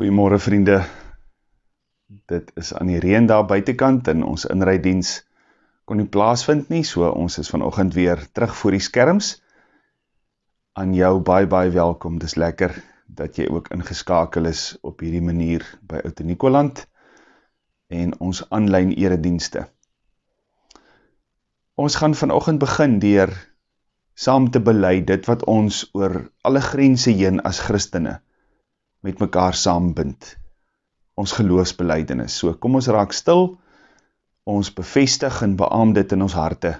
Goeiemorgen vriende, dit is aan die reen daar buitenkant en ons inrijddienst kon nie plaasvind nie, so ons is vanochtend weer terug voor die skerms. Aan jou baie baie welkom, dit is lekker dat jy ook ingeskakel is op hierdie manier by Oute Nikoland en ons online eredienste. Ons gaan vanochtend begin dier saam te beleid dit wat ons oor alle grense heen as christene met mekaar saambind, ons geloofsbeleidings. So kom ons raak stil, ons bevestig en beaam dit in ons harte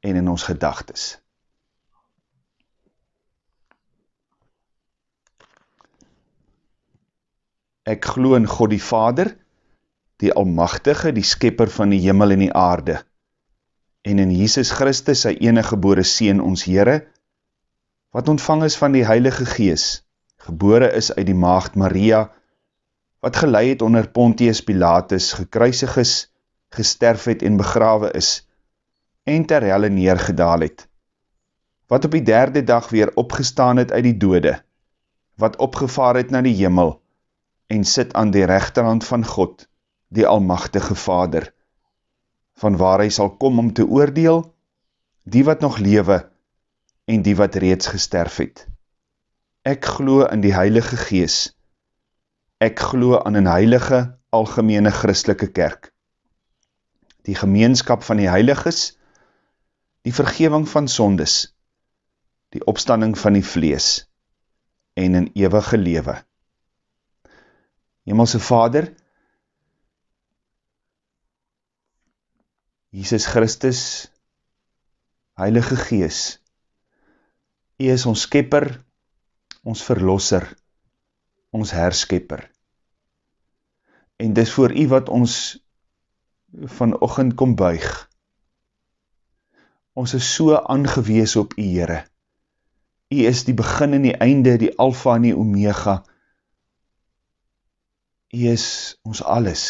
en in ons gedagtes. Ek glo in God die Vader, die Almachtige, die Skepper van die Himmel en die Aarde, en in Jesus Christus, sy enige gebore Seen, ons Heere, wat ontvang is van die Heilige Gees, gebore is uit die maagd Maria, wat geleid het onder Pontius Pilatus, gekruisig is, gesterf het en begrawe is, en ter helle neergedaal het, wat op die derde dag weer opgestaan het uit die dode, wat opgevaar het na die jimmel, en sit aan die rechterhand van God, die almachtige Vader, van waar hy sal kom om te oordeel, die wat nog lewe, en die wat reeds gesterf het. Ek glo in die Heilige Gees. Ek glo aan een heilige, algemene christelike kerk. Die gemeenskap van die heiliges, die vergeving van sondes, die opstanding van die vlees en een eeuwige lewe. Hemelse Vader, Jesus Christus, Heilige Gees, U is ons skepper, ons verlosser, ons herskepper. En dis voor u wat ons vanochtend kom buig. Ons is so aangewees op u Heere. U is die begin en die einde, die alfa en die omega. U is ons alles.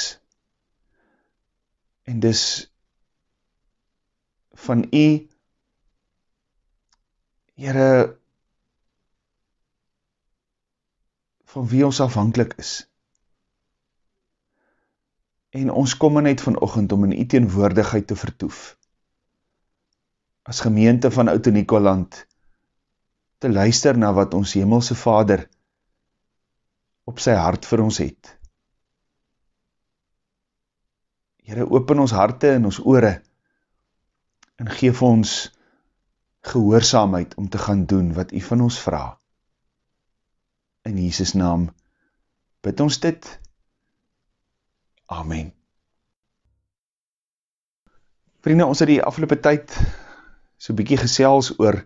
En dis van u Heere van wie ons afhankelijk is. En ons kom net vanochtend om in die teenwoordigheid te vertoef. As gemeente van Oud-Nikoland te luister na wat ons hemelse vader op sy hart vir ons het. Heere, open ons harte en ons oore en geef ons gehoorzaamheid om te gaan doen wat u van ons vraag in Jesus naam bid ons dit. Amen. Vriende, ons het die afgelope tyd so bykie gesels oor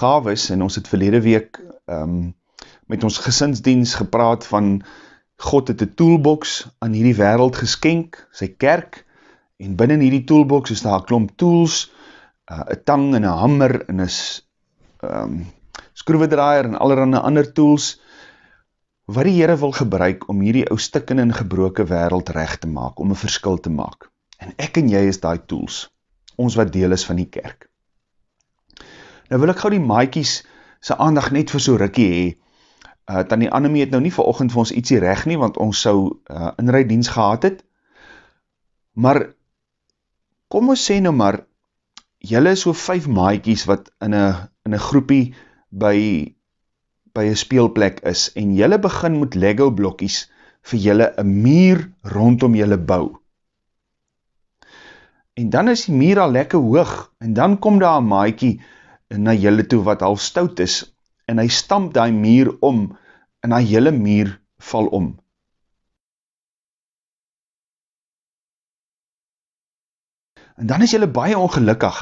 gaves en ons het verlede week um, met ons gesinsdienst gepraat van God het die toolbox aan hierdie wereld geskenk, sy kerk, en binnen hierdie toolbox is daar klomp tools, uh, een tang en een hammer en een um, skroevedraaier en allerhande ander tools, wat die Heere wil gebruik om hierdie ou stikken en gebroke wereld recht te maak, om een verskil te maak. En ek en jy is die tools, ons wat deel is van die kerk. Nou wil ek gauw die maaikies sy aandag net vir so rikkie hee, uh, Tanny Annemie het nou nie vir ochend vir ons ietsie recht nie, want ons sou uh, inrijddienst gehad het, maar kom ons sê nou maar, jylle is so vijf maaikies wat in een groepie by, by een speelplek is, en jylle begin met Lego blokkies vir jylle een muur rondom jylle bou. En dan is die muur al lekker hoog, en dan kom daar een maaikie na jylle toe wat al stout is, en hy stamp die muur om, en die jylle muur val om. En dan is jylle baie ongelukkig,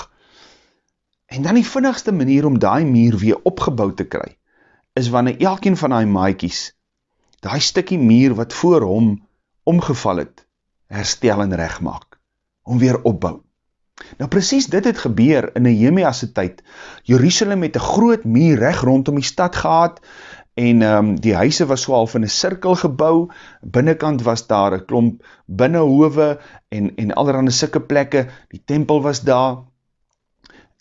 En dan die vinnigste manier om die muur weer opgebouw te kry, is wanneer elkeen van die maaikies, die stikkie muur wat voor hom omgeval het, herstel en recht maak, om weer opbouw. Nou precies dit het gebeur in Nehemia's tyd. Jerusalem het een groot muur recht rondom die stad gehad, en um, die huise was so half in een cirkel gebouw, binnenkant was daar een klomp binnenhove, en, en allerhande sikke plekke, die tempel was daar,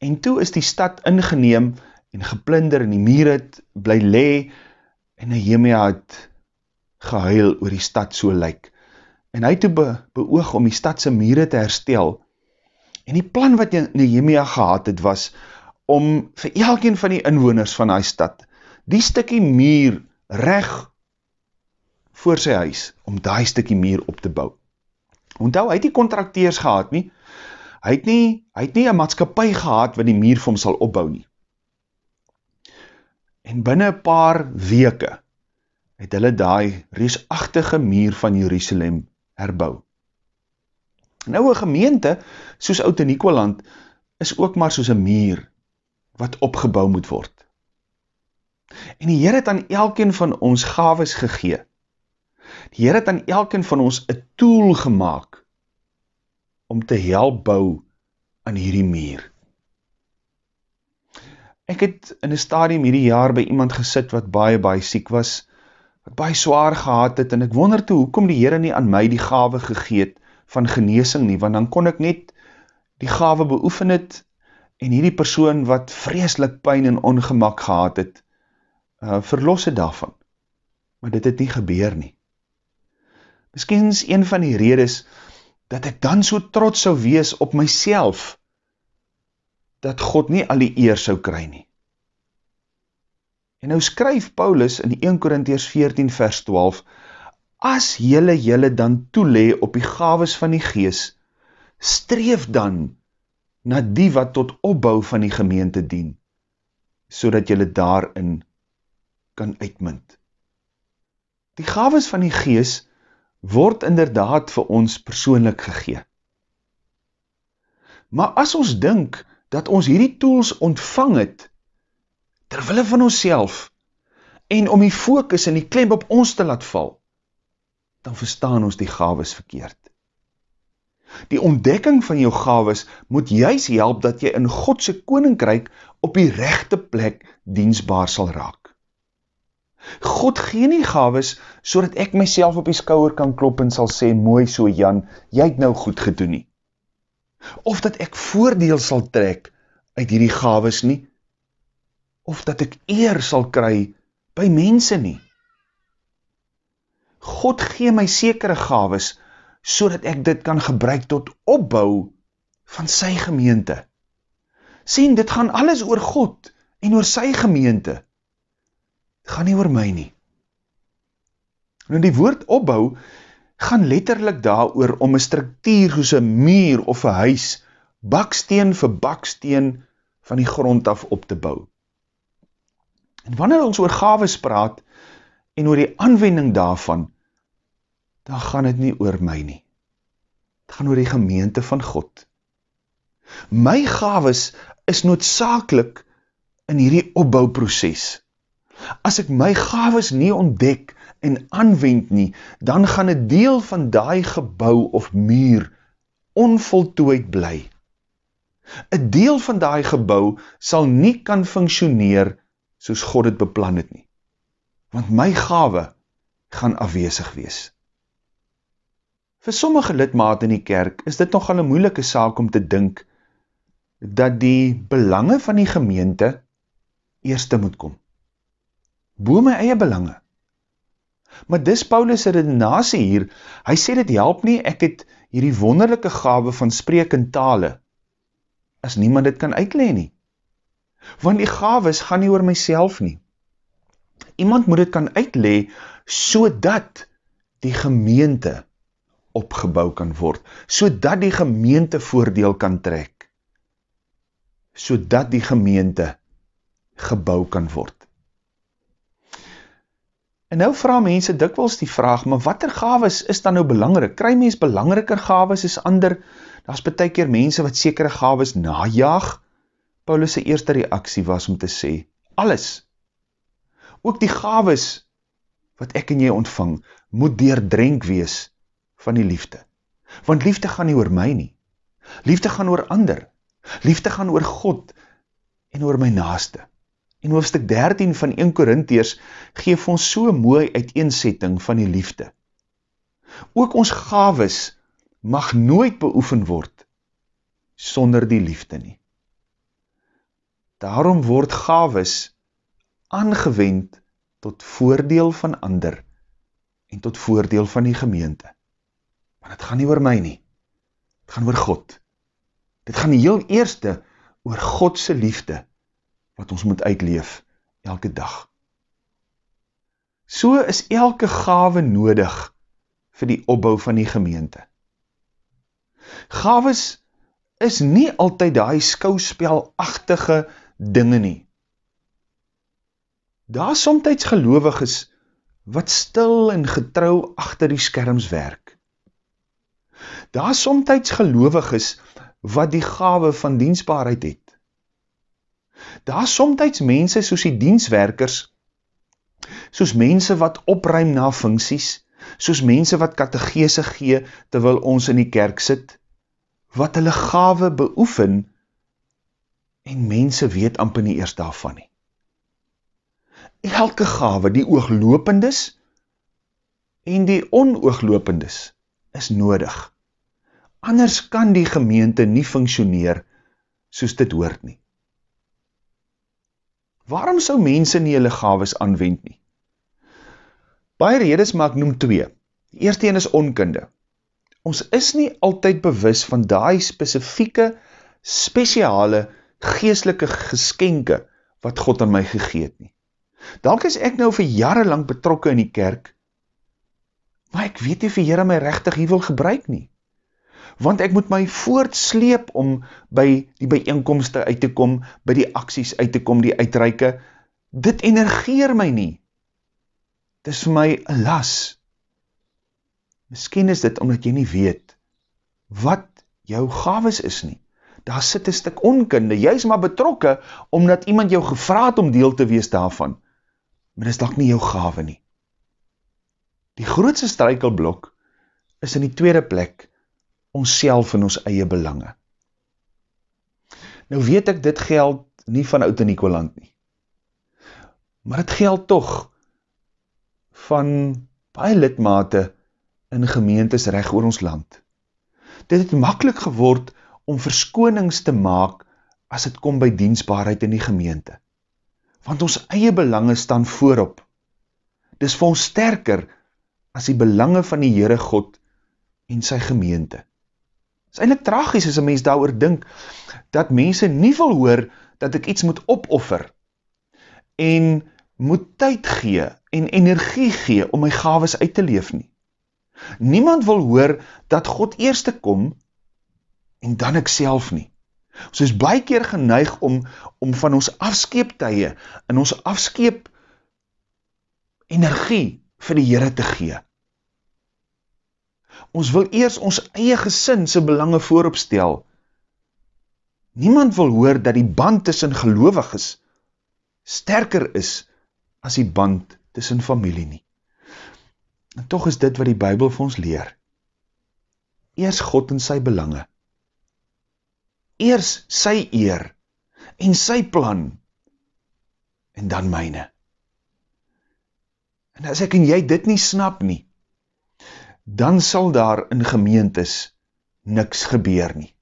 En toe is die stad ingeneem en geplinder en die muur het bly le en Nehemia het gehuil oor die stad so lyk. En hy toe be, beoog om die stadse mure te herstel. En die plan wat Nehemia gehad het was om vir elkeen van die inwoners van die stad die stukkie muur reg voor sy huis om daai stukkie muur op te bou. Onthou, hy het nie kontrakteurs gehad nie. Hy het nie hy het nie 'n maatskappy gehad wat die muur vir hom sal opbou nie. En binne 'n paar weke het hulle daai reusagtige muur van Jerusalem herbou. Nou 'n gemeente soos Oud Nikoland is ook maar soos 'n muur wat opgebou moet word. En die Here het aan elkeen van ons gawes gegee. Die Here het aan elkeen van ons 'n tool gemaak om te help bou aan hierdie muur. Ek het in 'n stadium hierdie jaar by iemand gesit wat baie baie siek was wat baie swaar gehad het en ek wonder toe hoekom die Here nie aan my die gawe gegee het van genesing nie want dan kon ek net die gawe beoefen het en hierdie persoon wat vreeslik pyn en ongemak gehad het uh, verlos het daarvan maar dit het nie gebeur nie Miskien is een van die redes dat ek dan so trots sou wees op myself dat God nie al die eer sou kry nie En nou skryf Paulus in 1 Korintiërs 14 vers 12: As julle julle dan toelê op die gawes van die Gees, streef dan na die wat tot opbou van die gemeente dien, sodat julle daarin kan uitmunt. Die gawes van die Gees word inderdaad vir ons persoonlik gegee. Maar as ons dink dat ons hierdie tools ontvang het terwille van ons en om die focus en die klem op ons te laat val, dan verstaan ons die gaves verkeerd. Die ontdekking van jou gaves moet juist help dat jy in Godse koninkryk op die rechte plek diensbaar sal raak. God gee nie gaves so dat ek myself op die skouwer kan klop en sal sê, mooi so Jan, jy het nou goed gedoen nie. Of dat ek voordeel sal trek uit hierdie gaves nie, of dat ek eer sal kry by mense nie. God gee my sekere gaves, so dat ek dit kan gebruik tot opbou van sy gemeente. Sien, dit gaan alles oor God en oor sy gemeente. Dit gaan nie oor my nie. Nou die woord opbou gaan letterlik daar oor om een structuur soos een muur of een huis, baksteen vir baksteen van die grond af op te bouw. En wanneer ons oor gaves praat en oor die aanwending daarvan, dan gaan het nie oor my nie. Het gaan oor die gemeente van God. My gaves is noodzakelik in hierdie opbouwproces. As ek my gaves nie ontdek en aanwend nie, dan gaan een deel van die gebouw of muur onvoltooid bly. Een deel van die gebouw sal nie kan functioneer soos God het beplan het nie. Want my gave gaan afwezig wees. Vir sommige lidmaat in die kerk is dit nogal een moeilike saak om te dink dat die belange van die gemeente eerste moet kom. Boe my eie belange. Maar dis Paulus' redenasie hier, hy sê dit help nie, ek het hierdie wonderlijke gave van spreek in tale, as niemand dit kan uitleen nie want die gaves gaan nie oor myself nie. Iemand moet dit kan uitlee, so dat die gemeente opgebouw kan word, so dat die gemeente voordeel kan trek, so dat die gemeente gebouw kan word. En nou vraag mense dikwels die vraag, maar wat er gaves is dan nou belangrijk? Kry mens belangriker gaves as ander? Daar is betek keer mense wat sekere gaves najaag, Paulus' eerste reaksie was om te sê, alles, ook die gaves wat ek en jy ontvang, moet deerdrenk wees van die liefde. Want liefde gaan nie oor my nie. Liefde gaan oor ander. Liefde gaan oor God en oor my naaste. En hoofstuk 13 van 1 Korintiërs geef ons so mooi uiteensetting van die liefde. Ook ons gaves mag nooit beoefen word sonder die liefde nie. Daarom word gaves aangewend tot voordeel van ander en tot voordeel van die gemeente. Want het gaan nie oor my nie, het gaan oor God. Dit gaan die heel eerste oor Godse liefde, wat ons moet uitleef elke dag. So is elke gave nodig vir die opbouw van die gemeente. Gaves is nie altyd die skouspelachtige dinge nie. Daar is somtijds gelovig is wat stil en getrouw achter die skerms werk. Daar is somtijds gelovig is wat die gave van diensbaarheid het. Daar is somtijds mense soos die dienswerkers, soos mense wat opruim na funksies, soos mense wat kategese gee terwyl ons in die kerk sit, wat hulle gave beoefen en mense weet amper nie eers daarvan nie. Elke gave, die ooglopendes en die onoogloopendes, is nodig. Anders kan die gemeente nie functioneer soos dit hoort nie. Waarom sou mense nie hulle gaves aanwend nie? Baie redes maar ek noem twee. Die eerste een is onkunde. Ons is nie altyd bewus van die specifieke, speciale, geestelike geskenke wat God aan my gegeet nie. Dalk is ek nou vir jare lang betrokke in die kerk, maar ek weet nie vir Heere my rechtig hier wil gebruik nie want ek moet my voortsleep om by die bijeenkomste uit te kom, by die acties uit te kom, die uitreike, dit energeer my nie. Dit is vir my een las. Miskien is dit omdat jy nie weet wat jou gaves is nie. Daar sit een stuk onkunde, jy is maar betrokke omdat iemand jou gevraad om deel te wees daarvan, maar dit is dat nie jou gave nie. Die grootste strijkelblok is in die tweede plek ons self en ons eie belange. Nou weet ek, dit geld nie van oud in Nikoland nie. Maar het geld toch van baie lidmate in gemeentes recht oor ons land. Dit het makkelijk geword om verskonings te maak as het kom by diensbaarheid in die gemeente. Want ons eie belange staan voorop. Dis vir ons sterker as die belange van die Heere God en sy gemeente is eindelijk tragisch as een mens daar dink, dat mense nie wil hoor, dat ek iets moet opoffer, en moet tyd gee, en energie gee, om my gaves uit te leef nie. Niemand wil hoor, dat God eerste kom, en dan ek self nie. So is baie keer geneig om, om van ons afskeeptuie, en ons afskeep energie, vir die Heere te gee. Ons wil eers ons eie gesin sy belange vooropstel. Niemand wil hoor dat die band tussen gelovig is, sterker is as die band tussen familie nie. En toch is dit wat die Bijbel vir ons leer. Eers God en sy belange. Eers sy eer en sy plan en dan myne. En as ek en jy dit nie snap nie, dan sal daar in gemeentes niks gebeur nie.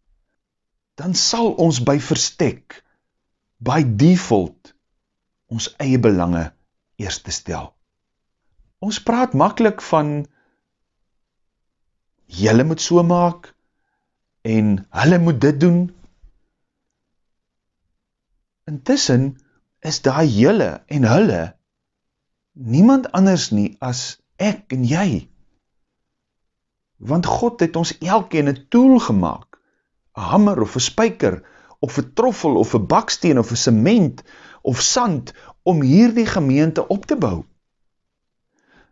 Dan sal ons by verstek, by default, ons eie belange eerst te stel. Ons praat makkelijk van jylle moet so maak en hulle moet dit doen. Intussen is daar jylle en hulle niemand anders nie as ek en jy want God het ons elkeen een tool gemaakt, een hammer of een spijker, of een troffel, of een baksteen, of een cement, of sand, om hier die gemeente op te bou.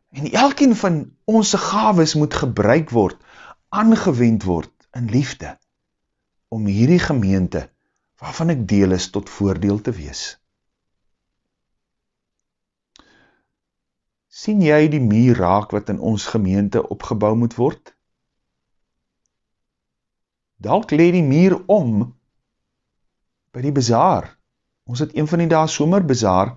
En elkeen van onze gaves moet gebruik word, aangewend word in liefde, om hierdie gemeente, waarvan ek deel is, tot voordeel te wees. Sien jy die muur raak wat in ons gemeente opgebouw moet word? dalk le die muur om by die bazaar. Ons het een van die daar somer bazaar,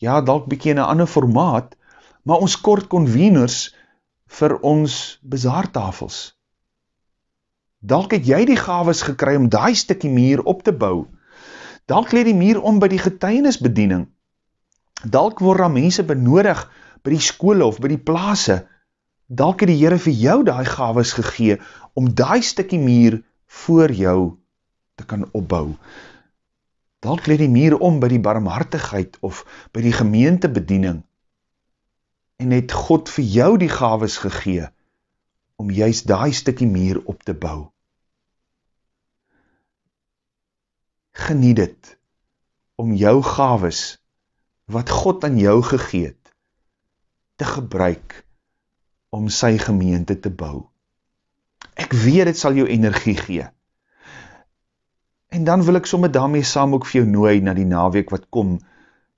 ja, dalk bykie in een ander formaat, maar ons kort conveners vir ons bazaartafels. Dalk het jy die gaves gekry om die stikkie muur op te bou. Dalk le die muur om by die getuinisbediening. Dalk word daar mense benodig by die skole of by die plaase dalk het die Here vir jou daai gawes gegee om daai stukkie muur voor jou te kan opbou. Dalk lê die muur om by die barmhartigheid of by die gemeentebediening en het God vir jou die gawes gegee om juist daai stukkie muur op te bou. Geniet dit om jou gawes wat God aan jou gegeet te gebruik om sy gemeente te bou. Ek weet dit sal jou energie gee. En dan wil ek sommer daarmee saam ook vir jou nooi na die naweek wat kom,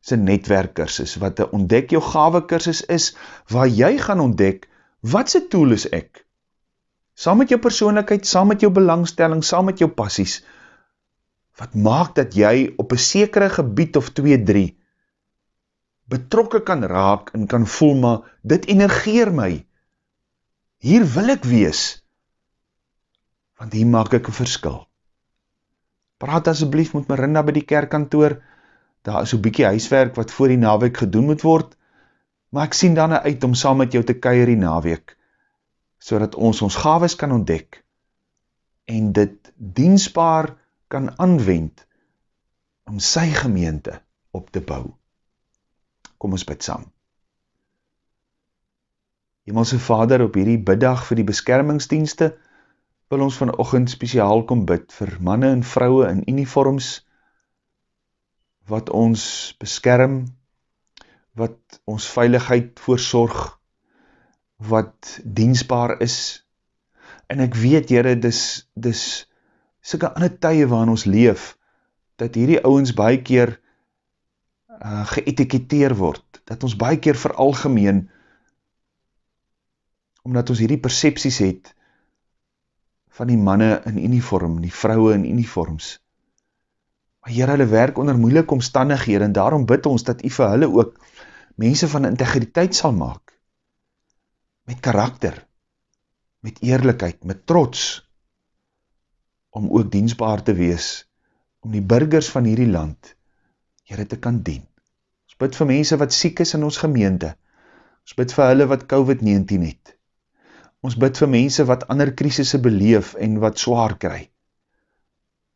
sy netwerkkursus, wat een ontdek jou gave kursus is, waar jy gaan ontdek, wat sy tool is ek? Saam met jou persoonlijkheid, saam met jou belangstelling, saam met jou passies, wat maak dat jy op een sekere gebied of 2, 3, betrokke kan raak en kan voel, maar dit energeer my. Hier wil ek wees, want hier maak ek een verskil. Praat asjeblief met Marinda by die kerkkantoor, daar is so bykie huiswerk wat voor die naweek gedoen moet word, maar ek sien dan uit om saam met jou te keir die naweek, so dat ons ons gaves kan ontdek, en dit diensbaar kan anwend, om sy gemeente op te bou. Kom ons bid saam. Hemelse Vader, op hierdie biddag vir die beskermingsdienste, wil ons vanochtend speciaal kom bid vir manne en vrouwe in uniforms, wat ons beskerm, wat ons veiligheid voorsorg, wat diensbaar is, en ek weet, Heere, dis, dis sikke ander tye waarin ons leef, dat hierdie ouwens baie keer uh, geëtiketeer word, dat ons baie keer veralgemeen, omdat ons hierdie percepties het, van die manne in uniform, die vrouwe in uniforms, Maar Heer, hulle werk onder moeilike omstandighede en daarom bid ons dat U vir hulle ook mense van integriteit sal maak. Met karakter, met eerlikheid, met trots, om ook diensbaar te wees, om die burgers van hierdie land, Heer, te kan dien. Bid vir mense wat siek is in ons gemeente. Ons bid vir hulle wat COVID-19 het. Ons bid vir mense wat ander krisisse beleef en wat zwaar krijg.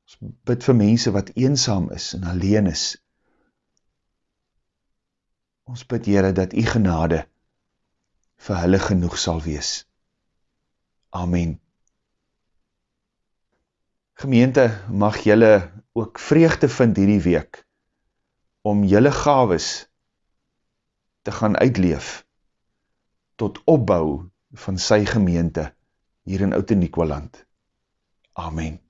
Ons bid vir mense wat eensaam is en alleen is. Ons bid, Heere, dat die genade vir hulle genoeg sal wees. Amen. Gemeente, mag jylle ook vreugde vind hierdie week om jylle gaves te gaan uitleef tot opbouw van sy gemeente hier in Oud-Nikwaland. Amen.